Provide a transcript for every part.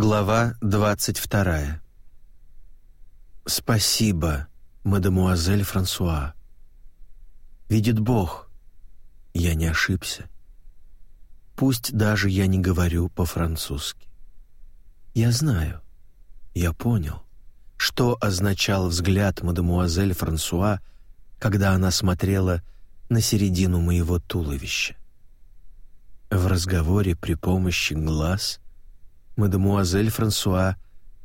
Глава двадцать вторая. «Спасибо, мадемуазель Франсуа. Видит Бог, я не ошибся. Пусть даже я не говорю по-французски. Я знаю, я понял, что означал взгляд мадемуазель Франсуа, когда она смотрела на середину моего туловища. В разговоре при помощи глаз мадемуазель Франсуа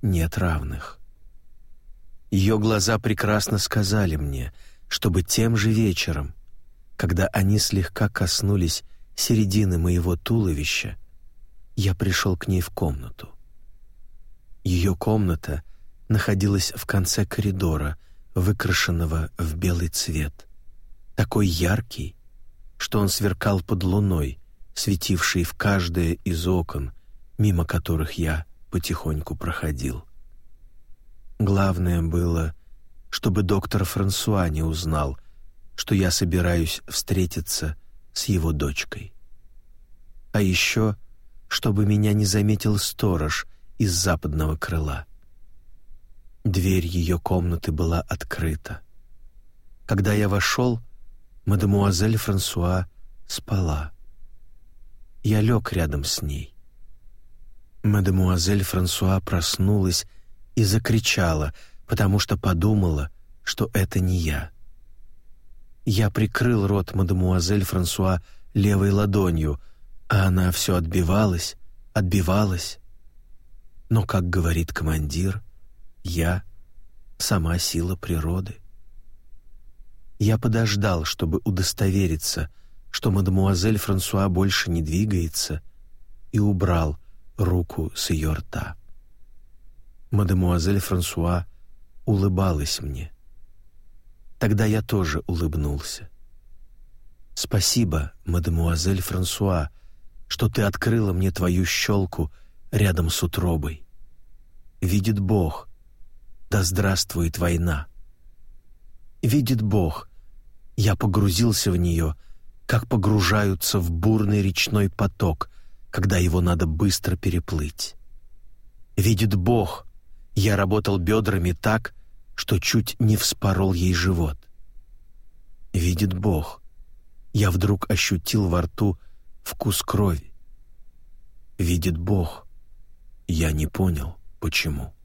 нет равных. Ее глаза прекрасно сказали мне, чтобы тем же вечером, когда они слегка коснулись середины моего туловища, я пришел к ней в комнату. Ее комната находилась в конце коридора, выкрашенного в белый цвет, такой яркий, что он сверкал под луной, светившей в каждое из окон, мимо которых я потихоньку проходил. Главное было, чтобы доктор Франсуа не узнал, что я собираюсь встретиться с его дочкой. А еще, чтобы меня не заметил сторож из западного крыла. Дверь ее комнаты была открыта. Когда я вошел, мадемуазель Франсуа спала. Я лег рядом с ней. Мадемуазель Франсуа проснулась и закричала, потому что подумала, что это не я. Я прикрыл рот мадемуазель Франсуа левой ладонью, а она все отбивалась, отбивалась. Но, как говорит командир, я — сама сила природы. Я подождал, чтобы удостовериться — что мадемуазель Франсуа больше не двигается, и убрал руку с ее рта. Мадемуазель Франсуа улыбалась мне. Тогда я тоже улыбнулся. «Спасибо, мадемуазель Франсуа, что ты открыла мне твою щелку рядом с утробой. Видит Бог, да здравствует война. Видит Бог, я погрузился в нее — как погружаются в бурный речной поток, когда его надо быстро переплыть. Видит Бог, я работал бедрами так, что чуть не вспорол ей живот. Видит Бог, я вдруг ощутил во рту вкус крови. Видит Бог, я не понял, почему.